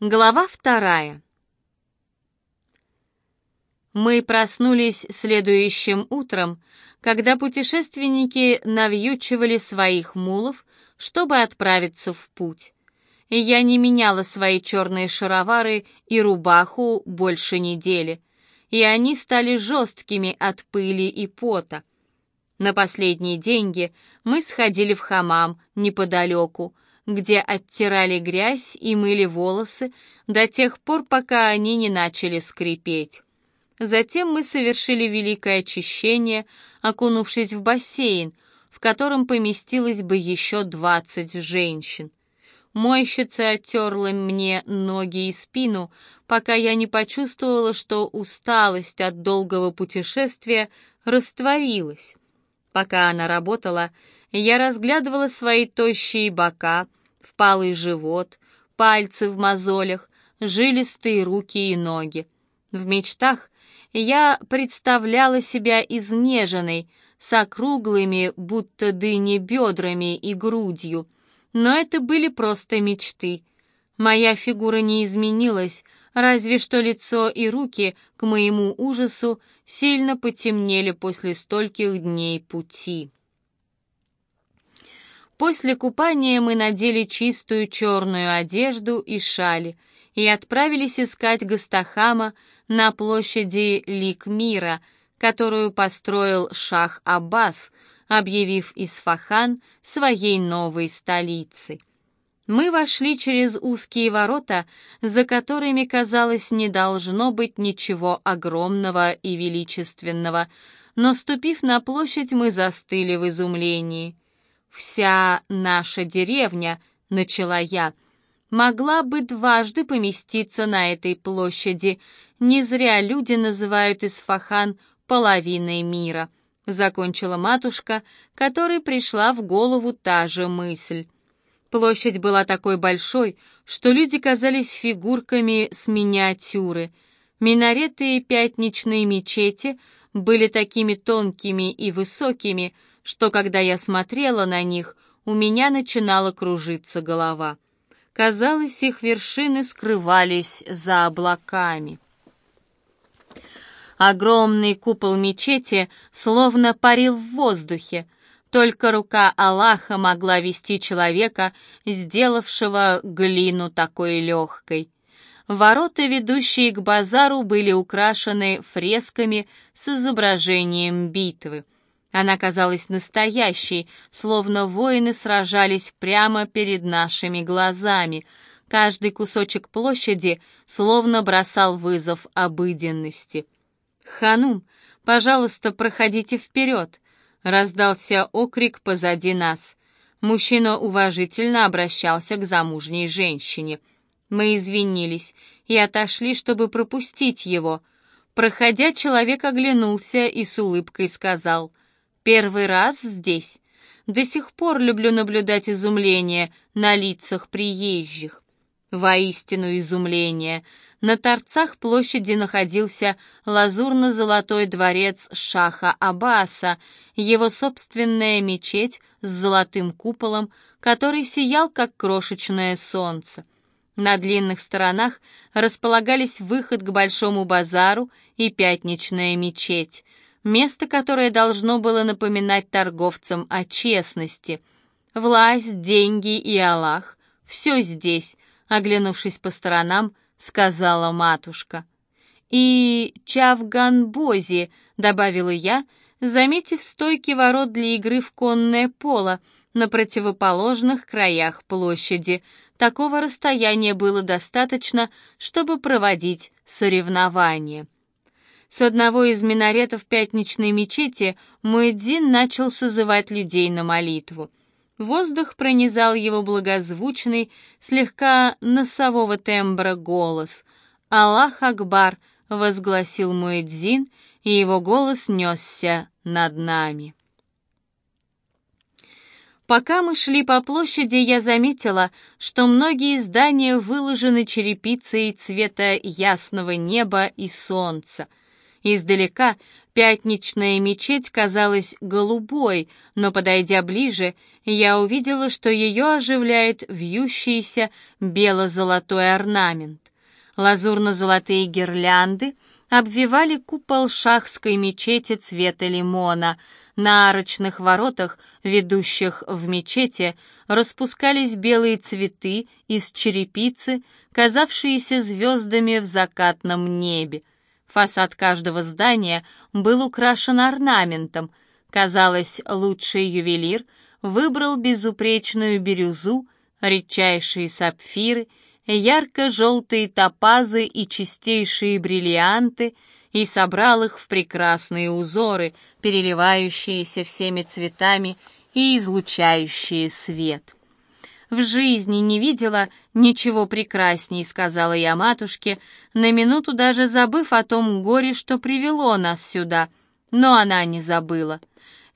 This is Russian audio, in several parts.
Глава вторая. Мы проснулись следующим утром, когда путешественники навьючивали своих мулов, чтобы отправиться в путь. Я не меняла свои черные шаровары и рубаху больше недели, и они стали жесткими от пыли и пота. На последние деньги мы сходили в хамам неподалеку, где оттирали грязь и мыли волосы до тех пор, пока они не начали скрипеть. Затем мы совершили великое очищение, окунувшись в бассейн, в котором поместилось бы еще двадцать женщин. Мойщица оттерла мне ноги и спину, пока я не почувствовала, что усталость от долгого путешествия растворилась. Пока она работала, я разглядывала свои тощие бока, впалый живот, пальцы в мозолях, жилистые руки и ноги. В мечтах я представляла себя изнеженной, с округлыми, будто дыни бедрами и грудью. Но это были просто мечты. Моя фигура не изменилась, разве что лицо и руки, к моему ужасу, сильно потемнели после стольких дней пути. После купания мы надели чистую черную одежду и шали и отправились искать Гастахама на площади Лик-Мира, которую построил шах Аббас, объявив Исфахан своей новой столицей. Мы вошли через узкие ворота, за которыми, казалось, не должно быть ничего огромного и величественного, но, ступив на площадь, мы застыли в изумлении — «Вся наша деревня», — начала я, — «могла бы дважды поместиться на этой площади. Не зря люди называют Исфахан половиной мира», — закончила матушка, которой пришла в голову та же мысль. Площадь была такой большой, что люди казались фигурками с миниатюры. Минареты и пятничные мечети были такими тонкими и высокими, что когда я смотрела на них, у меня начинала кружиться голова. Казалось, их вершины скрывались за облаками. Огромный купол мечети словно парил в воздухе, только рука Аллаха могла вести человека, сделавшего глину такой легкой. Ворота, ведущие к базару, были украшены фресками с изображением битвы. Она казалась настоящей, словно воины сражались прямо перед нашими глазами. Каждый кусочек площади словно бросал вызов обыденности. «Ханум, пожалуйста, проходите вперед!» — раздался окрик позади нас. Мужчина уважительно обращался к замужней женщине. Мы извинились и отошли, чтобы пропустить его. Проходя, человек оглянулся и с улыбкой сказал — Первый раз здесь. До сих пор люблю наблюдать изумление на лицах приезжих. Воистину изумление. На торцах площади находился лазурно-золотой дворец Шаха Аббаса, его собственная мечеть с золотым куполом, который сиял, как крошечное солнце. На длинных сторонах располагались выход к большому базару и пятничная мечеть место, которое должно было напоминать торговцам о честности. Власть, деньги и Аллах — все здесь, оглянувшись по сторонам, сказала матушка. «И Чавганбози», — добавила я, заметив стойки ворот для игры в конное поло на противоположных краях площади. Такого расстояния было достаточно, чтобы проводить соревнования. С одного из минаретов пятничной мечети Муэдзин начал созывать людей на молитву. Воздух пронизал его благозвучный, слегка носового тембра голос. «Аллах Акбар!» — возгласил Муэдзин, и его голос несся над нами. Пока мы шли по площади, я заметила, что многие здания выложены черепицей цвета ясного неба и солнца — Издалека Пятничная мечеть казалась голубой, но, подойдя ближе, я увидела, что ее оживляет вьющийся бело-золотой орнамент. Лазурно-золотые гирлянды обвивали купол шахской мечети цвета лимона. На арочных воротах, ведущих в мечети, распускались белые цветы из черепицы, казавшиеся звездами в закатном небе. Фасад каждого здания был украшен орнаментом. Казалось, лучший ювелир выбрал безупречную бирюзу, редчайшие сапфиры, ярко-желтые топазы и чистейшие бриллианты и собрал их в прекрасные узоры, переливающиеся всеми цветами и излучающие свет. В жизни не видела ничего прекрасней, сказала я матушке, на минуту даже забыв о том горе, что привело нас сюда. Но она не забыла.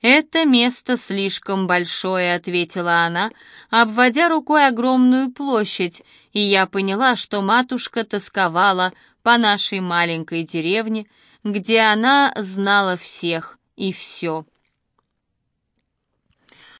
«Это место слишком большое», — ответила она, обводя рукой огромную площадь, и я поняла, что матушка тосковала по нашей маленькой деревне, где она знала всех и все.